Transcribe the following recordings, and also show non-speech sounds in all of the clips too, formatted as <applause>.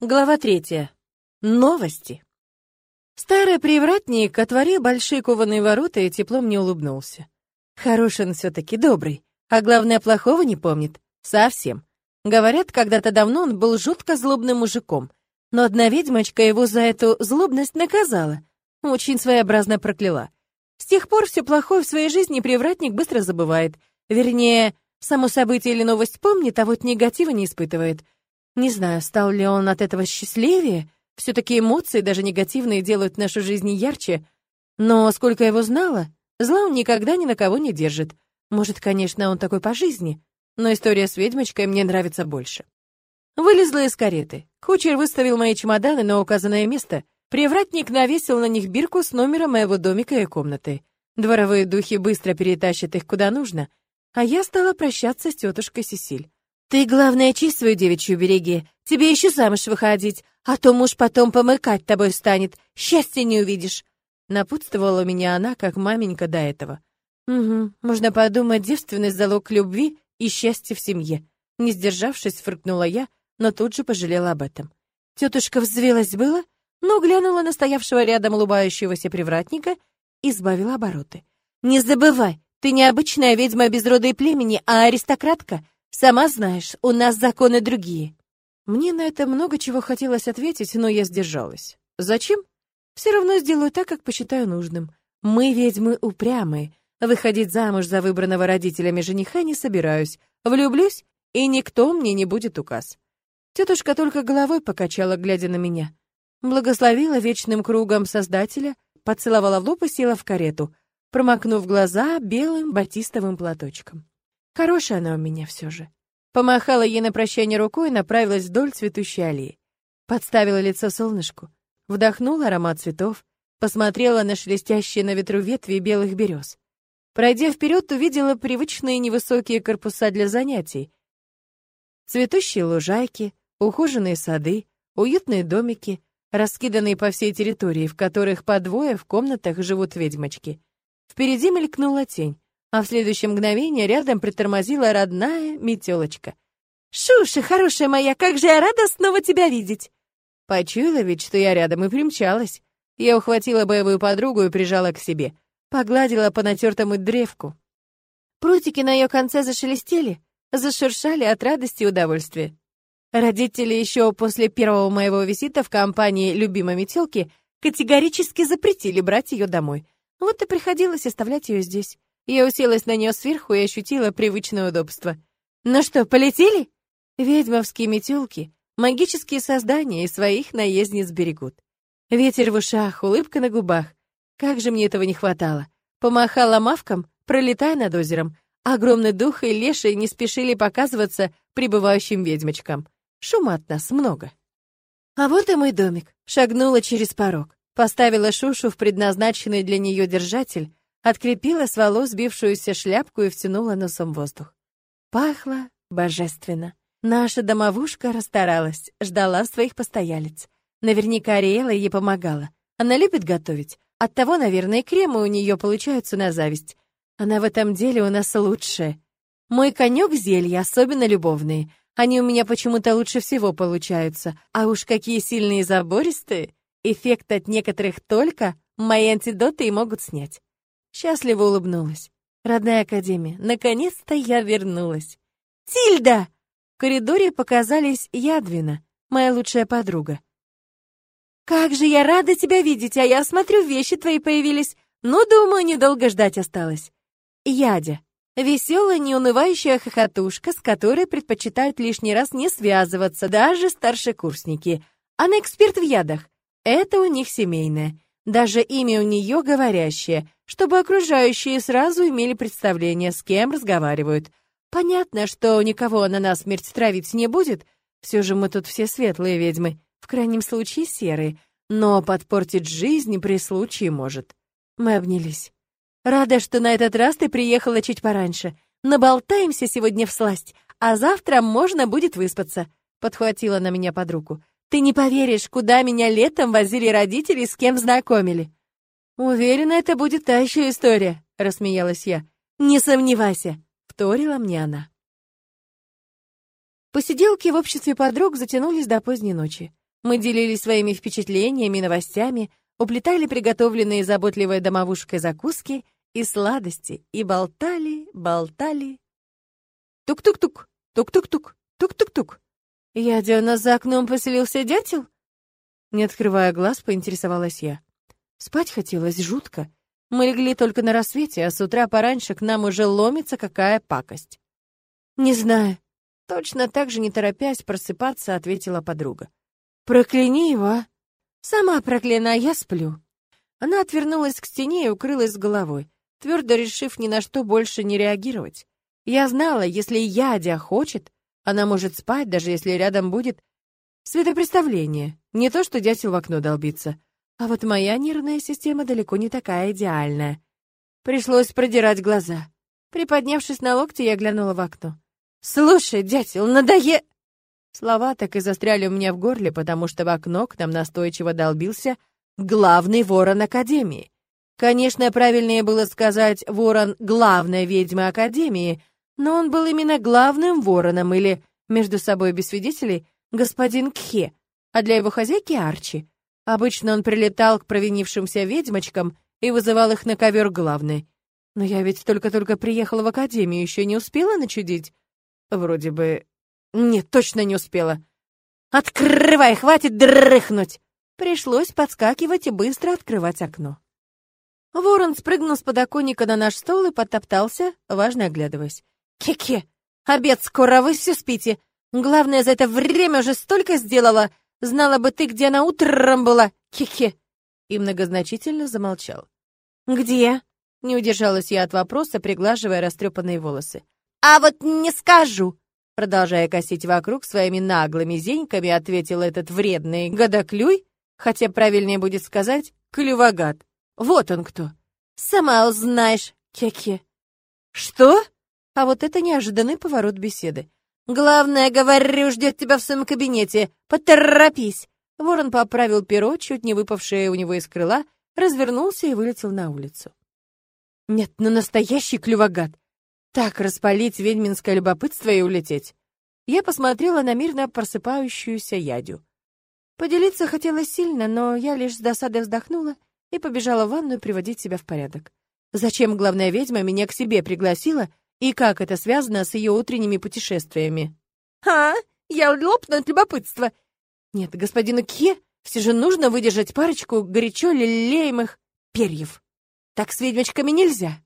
Глава третья. Новости. Старый привратник отворил большие кованые ворота и тепло мне улыбнулся. Хороший он все-таки, добрый, а главное, плохого не помнит. Совсем. Говорят, когда-то давно он был жутко злобным мужиком, но одна ведьмочка его за эту злобность наказала, очень своеобразно прокляла. С тех пор все плохое в своей жизни привратник быстро забывает. Вернее, само событие или новость помнит, а вот негатива не испытывает — не знаю, стал ли он от этого счастливее, все-таки эмоции, даже негативные, делают нашу жизнь ярче, но сколько его знала, зла он никогда ни на кого не держит. Может, конечно, он такой по жизни, но история с ведьмочкой мне нравится больше. Вылезла из кареты. Кучер выставил мои чемоданы на указанное место. Привратник навесил на них бирку с номером моего домика и комнаты. Дворовые духи быстро перетащат их куда нужно, а я стала прощаться с тетушкой Сесиль. Ты, главное, честь свою девичью береги. Тебе еще замуж выходить, а то муж потом помыкать тобой станет. Счастья не увидишь. Напутствовала меня она, как маменька до этого. Угу, можно подумать, девственность залог любви и счастья в семье. Не сдержавшись, фыркнула я, но тут же пожалела об этом. Тетушка взвелась было, но глянула на стоявшего рядом улыбающегося привратника и сбавила обороты. «Не забывай, ты не обычная ведьма без рода и племени, а аристократка. Сама знаешь, у нас законы другие. Мне на это много чего хотелось ответить, но я сдержалась. Зачем? Все равно сделаю так, как посчитаю нужным. Мы ведьмы упрямые. Выходить замуж за выбранного родителями жениха не собираюсь. Влюблюсь, и никто мне не будет указ. Тетушка только головой покачала, глядя на меня. Благословила вечным кругом Создателя, поцеловала в лоб и села в карету, промокнув глаза белым батистовым платочком. Хорошая она у меня все же. Помахала ей на прощание рукой и направилась вдоль цветущей аллеи. Подставила лицо солнышку, вдохнула аромат цветов, посмотрела на шелестящие на ветру ветви белых берез. Пройдя вперед, увидела привычные невысокие корпуса для занятий. Цветущие лужайки, ухоженные сады, уютные домики, раскиданные по всей территории, в которых по двое в комнатах живут ведьмочки. Впереди мелькнула тень а в следующее мгновение рядом притормозила родная метелочка. «Шуша, хорошая моя, как же я рада снова тебя видеть!» Почуяла ведь, что я рядом, и примчалась. Я ухватила боевую подругу и прижала к себе. Погладила по натертому древку. Прутики на ее конце зашелестели, зашуршали от радости и удовольствия. Родители еще после первого моего визита в компании любимой метелки категорически запретили брать ее домой. Вот и приходилось оставлять ее здесь. Я уселась на нее сверху и ощутила привычное удобство. «Ну что, полетели?» Ведьмовские метелки, магические создания и своих наездниц берегут. Ветер в ушах, улыбка на губах. Как же мне этого не хватало. Помахала мавкам, пролетая над озером. Огромный дух и леший не спешили показываться прибывающим ведьмочкам. Шума от нас много. А вот и мой домик. Шагнула через порог. Поставила Шушу в предназначенный для нее держатель, Открепила с волос сбившуюся шляпку и втянула носом воздух. Пахло божественно. Наша домовушка расстаралась, ждала своих постоялец. Наверняка Ариэла ей помогала. Она любит готовить. Оттого, наверное, кремы у нее получаются на зависть. Она в этом деле у нас лучшая. Мой конек зелья, особенно любовные. Они у меня почему-то лучше всего получаются. А уж какие сильные забористые. Эффект от некоторых только мои антидоты и могут снять. Счастливо улыбнулась. Родная академия, наконец-то я вернулась. Тильда! В коридоре показались Ядвина, моя лучшая подруга. Как же я рада тебя видеть, а я смотрю, вещи твои появились. Ну, думаю, недолго ждать осталось. Ядя. Веселая, неунывающая хохотушка, с которой предпочитают лишний раз не связываться даже старшекурсники. Она эксперт в ядах. Это у них семейное. Даже имя у нее говорящее, чтобы окружающие сразу имели представление, с кем разговаривают. Понятно, что никого она на смерть травить не будет, все же мы тут все светлые ведьмы, в крайнем случае серые, но подпортить жизнь при случае может. Мы обнялись. Рада, что на этот раз ты приехала чуть пораньше. Наболтаемся сегодня в сласть, а завтра можно будет выспаться, подхватила на меня подругу. Ты не поверишь, куда меня летом возили родители, с кем знакомили. Уверена, это будет та еще история, рассмеялась я. Не сомневайся, вторила мне она. Посиделки в обществе подруг затянулись до поздней ночи. Мы делились своими впечатлениями новостями, уплетали приготовленные заботливой домовушкой закуски и сладости, и болтали, болтали. Тук-тук-тук, тук-тук-тук, тук-тук-тук. «Ядя, у нас за окном поселился дятел?» Не открывая глаз, поинтересовалась я. Спать хотелось жутко. Мы легли только на рассвете, а с утра пораньше к нам уже ломится какая пакость. «Не знаю». Точно так же, не торопясь просыпаться, ответила подруга. «Прокляни его, а!» «Сама проклина, я сплю». Она отвернулась к стене и укрылась головой, твердо решив ни на что больше не реагировать. Я знала, если Ядя хочет, она может спать, даже если рядом будет светопреставление. Не то, что дятел в окно долбится. А вот моя нервная система далеко не такая идеальная. Пришлось продирать глаза. Приподнявшись на локте, я глянула в окно. «Слушай, дятел, надое...» Слова так и застряли у меня в горле, потому что в окно к нам настойчиво долбился главный ворон Академии. Конечно, правильнее было сказать «ворон главной ведьмы Академии», но он был именно главным вороном или, между собой без свидетелей, господин Кхе, а для его хозяйки Арчи. Обычно он прилетал к провинившимся ведьмочкам и вызывал их на ковер главной. Но я ведь только-только приехала в академию, еще не успела начудить. Вроде бы... Нет, точно не успела. «Открывай, хватит дрыхнуть!» Пришлось подскакивать и быстро открывать окно. Ворон спрыгнул с подоконника на наш стол и подтоптался, важно оглядываясь. Ке-ке, обед скоро, вы все спите. Главное, за это время уже столько сделала. Знала бы ты, где она утром была. Ке-ке. И многозначительно замолчал. Где? Не удержалась я от вопроса, приглаживая растрепанные волосы. А вот не скажу. Продолжая косить вокруг своими наглыми зеньками, ответил этот вредный годоклюй, хотя правильнее будет сказать клювогад. Вот он кто. Сама узнаешь, Ке-ке. Что? А вот это неожиданный поворот беседы. «Главное, говорю, ждет тебя в своем кабинете. Поторопись!» Ворон поправил перо, чуть не выпавшее у него из крыла, развернулся и вылетел на улицу. «Нет, ну настоящий клювогад! Так распалить ведьминское любопытство и улететь!» Я посмотрела на мирно просыпающуюся ядю. Поделиться хотелось сильно, но я лишь с досадой вздохнула и побежала в ванную приводить себя в порядок. Зачем главная ведьма меня к себе пригласила, и как это связано с ее утренними путешествиями? «А, я лопну от любопытства!» «Нет, господину Ке все же нужно выдержать парочку горячо лелеемых перьев. Так с ведьмочками нельзя!»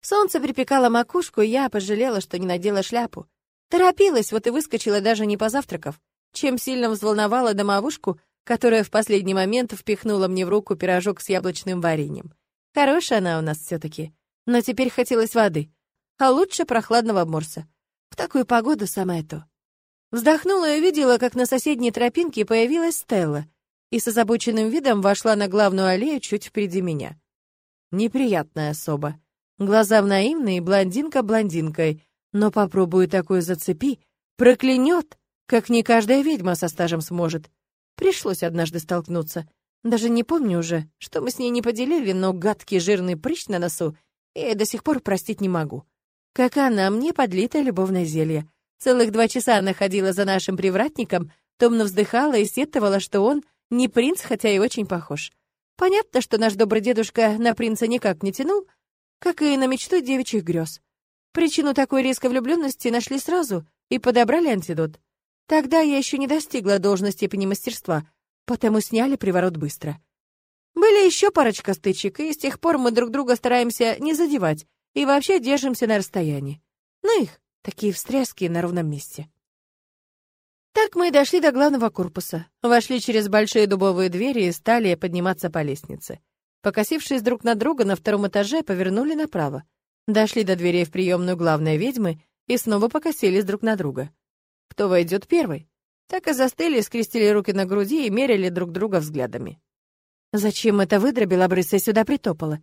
Солнце припекало макушку, и я пожалела, что не надела шляпу. Торопилась, вот и выскочила, даже не позавтракав, чем сильно взволновала домовушку, которая в последний момент впихнула мне в руку пирожок с яблочным вареньем. Хорошая она у нас все таки но теперь хотелось воды, а лучше прохладного морса. В такую погоду самое то. Вздохнула и увидела, как на соседней тропинке появилась Стелла и с озабоченным видом вошла на главную аллею чуть впереди меня. Неприятная особа. Глаза в наивные, блондинка блондинкой, но попробую такую зацепи, проклянет, как не каждая ведьма со стажем сможет. Пришлось однажды столкнуться. Даже не помню уже, что мы с ней не поделили, но гадкий жирный прыщ на носу и до сих пор простить не могу. Как она мне подлитое любовное зелье. Целых два часа она ходила за нашим привратником, томно вздыхала и сетовала, что он не принц, хотя и очень похож. Понятно, что наш добрый дедушка на принца никак не тянул, как и на мечту девичьих грез. Причину такой резкой влюбленности нашли сразу и подобрали антидот. Тогда я еще не достигла должной степени мастерства, потому сняли приворот быстро. Были еще парочка стычек, и с тех пор мы друг друга стараемся не задевать и вообще держимся на расстоянии. Ну их, такие встряски на ровном месте. Так мы и дошли до главного корпуса, вошли через большие дубовые двери и стали подниматься по лестнице. Покосившись друг на друга на втором этаже, повернули направо. Дошли до дверей в приемную главной ведьмы и снова покосились друг на друга. Кто войдет первый? Так и застыли, скрестили руки на груди и мерили друг друга взглядами. Зачем эта выдра белобрысая сюда притопала?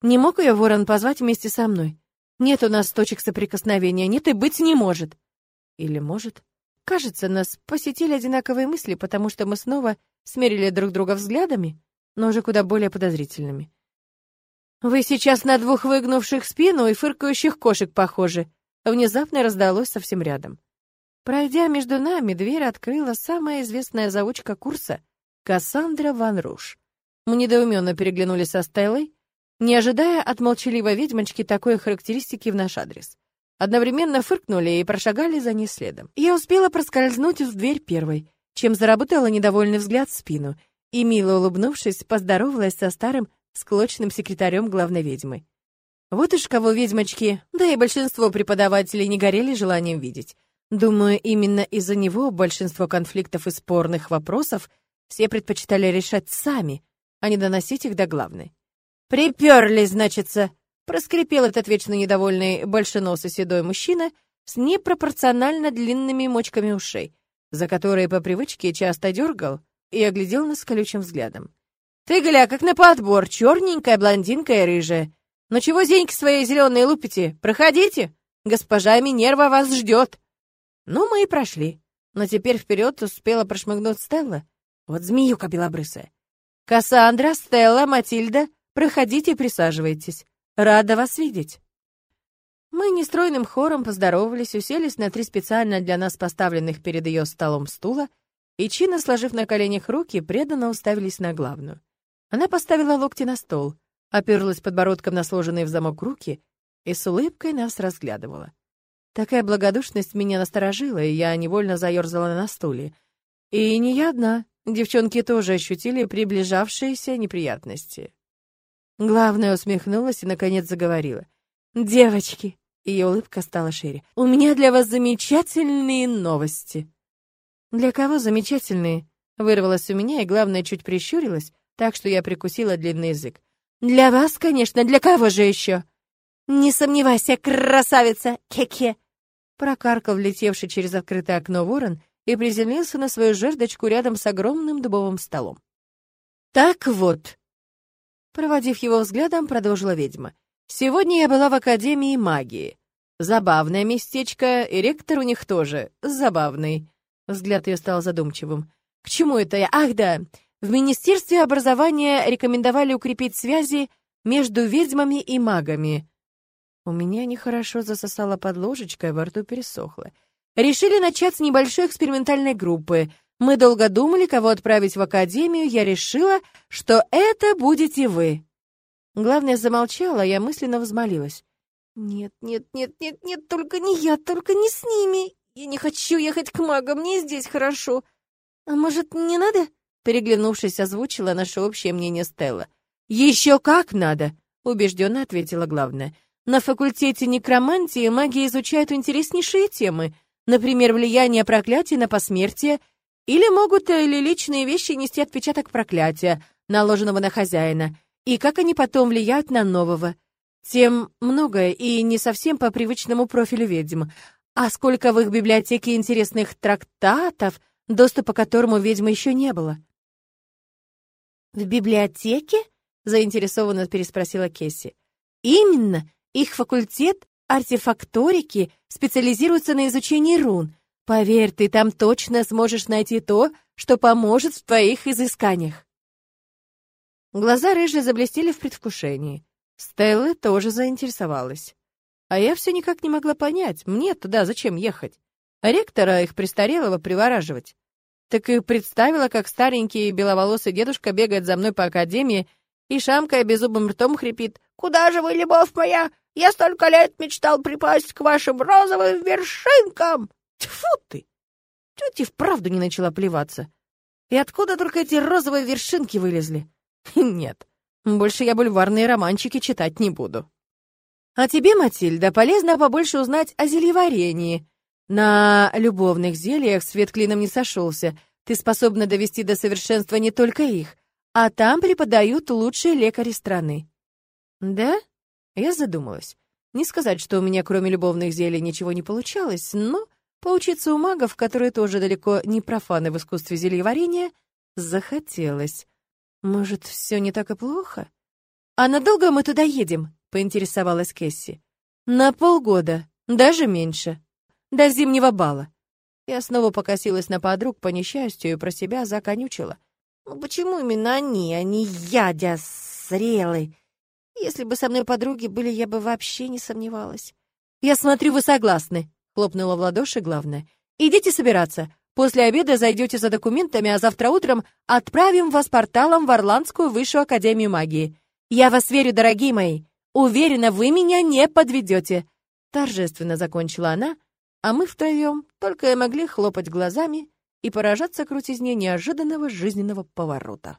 Не мог ее ворон позвать вместе со мной? Нет у нас точек соприкосновения, нет и быть не может. Или может? Кажется, нас посетили одинаковые мысли, потому что мы снова смерили друг друга взглядами, но уже куда более подозрительными. «Вы сейчас на двух выгнувших спину и фыркающих кошек похожи», внезапно раздалось совсем рядом. Пройдя между нами, дверь открыла самая известная заучка курса — Кассандра Ван Руш. Мы недоуменно переглянулись со Стеллой, не ожидая от молчаливой ведьмочки такой характеристики в наш адрес. Одновременно фыркнули и прошагали за ней следом. Я успела проскользнуть в дверь первой, чем заработала недовольный взгляд в спину, и, мило улыбнувшись, поздоровалась со старым склочным секретарем главной ведьмы. Вот уж кого ведьмочки, да и большинство преподавателей не горели желанием видеть. Думаю, именно из-за него большинство конфликтов и спорных вопросов все предпочитали решать сами, а не доносить их до главной. «Приперлись, значится!» — проскрипел этот вечно недовольный большеносый седой мужчина с непропорционально длинными мочками ушей, за которые по привычке часто дергал и оглядел нас колючим взглядом. «Ты, гля, как на подбор, черненькая, блондинка и рыжая. Но ну чего зеньки свои зеленые лупите? Проходите! Госпожа Минерва вас ждет!» Ну, мы и прошли. Но теперь вперед успела прошмыгнуть Стелла. Вот змеюка белобрысая. «Кассандра, Стелла, Матильда, проходите присаживайтесь. Рада вас видеть». Мы нестройным хором поздоровались, уселись на три специально для нас поставленных перед ее столом стула и, чинно сложив на коленях руки, преданно уставились на главную. Она поставила локти на стол, оперлась подбородком на сложенные в замок руки и с улыбкой нас разглядывала. Такая благодушность меня насторожила, и я невольно заерзала на стуле. И не я одна. Девчонки тоже ощутили приближавшиеся неприятности. Главная усмехнулась и, наконец, заговорила. «Девочки!» — ее улыбка стала шире. «У меня для вас замечательные новости!» «Для кого замечательные?» — вырвалась у меня, и, главное, чуть прищурилась, так что я прикусила длинный язык. «Для вас, конечно, для кого же еще?» «Не сомневайся, красавица! Ке-ке!» Прокаркал влетевший через открытое окно ворон и приземлился на свою жердочку рядом с огромным дубовым столом. «Так вот», проводив его взглядом, продолжила ведьма, «сегодня я была в Академии магии. Забавное местечко, и ректор у них тоже забавный». Взгляд ее стал задумчивым. «К чему это я? Ах, да! В Министерстве образования рекомендовали укрепить связи между ведьмами и магами». У меня нехорошо засосало под ложечкой, во рту пересохло. Решили начать с небольшой экспериментальной группы. Мы долго думали, кого отправить в академию. Я решила, что это будете вы. Главное, замолчала, я мысленно взмолилась. «Нет, нет, нет, нет, нет, только не я, только не с ними. Я не хочу ехать к магам, мне здесь хорошо. А может, не надо?» Переглянувшись, озвучила наше общее мнение Стелла. «Еще как надо!» — убежденно ответила главная. «На факультете некромантии маги изучают интереснейшие темы — Например, влияние проклятий на посмертие, или могут э, или личные вещи нести отпечаток проклятия, наложенного на хозяина, и как они потом влияют на нового. Тем многое и не совсем по привычному профилю ведьм. А сколько в их библиотеке интересных трактатов, доступа к которому ведьмы еще не было. «В библиотеке?» — заинтересованно переспросила Кесси. «Именно. Их факультет артефакторики специализируются на изучении рун. Поверь, ты там точно сможешь найти то, что поможет в твоих изысканиях. Глаза рыжие заблестели в предвкушении. Стелла тоже заинтересовалась. А я все никак не могла понять, мне туда зачем ехать? Ректора их престарелого привораживать. Так и представила, как старенький беловолосый дедушка бегает за мной по академии и, шамкая беззубым ртом, хрипит «Куда же вы, любовь моя? Я столько лет мечтал припасть к вашим розовым вершинкам!» Тьфу ты! Тетя вправду не начала плеваться. И откуда только эти розовые вершинки вылезли? <laughs> Нет, больше я бульварные романчики читать не буду. А тебе, Матильда, полезно побольше узнать о зельеварении. На любовных зельях свет клином не сошелся. Ты способна довести до совершенства не только их, а там преподают лучшие лекари страны. Да? Я задумалась. Не сказать, что у меня кроме любовных зелий ничего не получалось, но поучиться у магов, которые тоже далеко не профаны в искусстве зельеварения, захотелось. Может, все не так и плохо? А надолго мы туда едем? поинтересовалась Кэсси. На полгода, даже меньше. До зимнего бала. Я снова покосилась на подруг по несчастью и про себя законючила. Ну почему именно они, а не я, дя зрелый? Если бы со мной подруги были, я бы вообще не сомневалась. «Я смотрю, вы согласны», — хлопнула в ладоши главное. Идите собираться. После обеда зайдете за документами, а завтра утром отправим вас порталом в Орландскую высшую академию магии. Я вас верю, дорогие мои. Уверена, вы меня не подведете. Торжественно закончила она, а мы втроем только и могли хлопать глазами и поражаться крутизне неожиданного жизненного поворота.